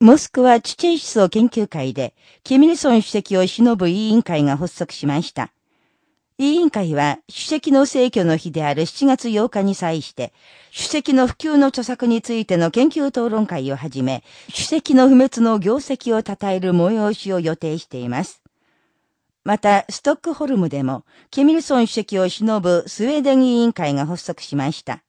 モスクワチチェイ思想研究会で、キミルソン主席を忍ぶ委員会が発足しました。委員会は、主席の逝去の日である7月8日に際して、主席の普及の著作についての研究討論会をはじめ、主席の不滅の業績を称える催しを予定しています。また、ストックホルムでも、キミルソン主席を忍ぶスウェーデン委員会が発足しました。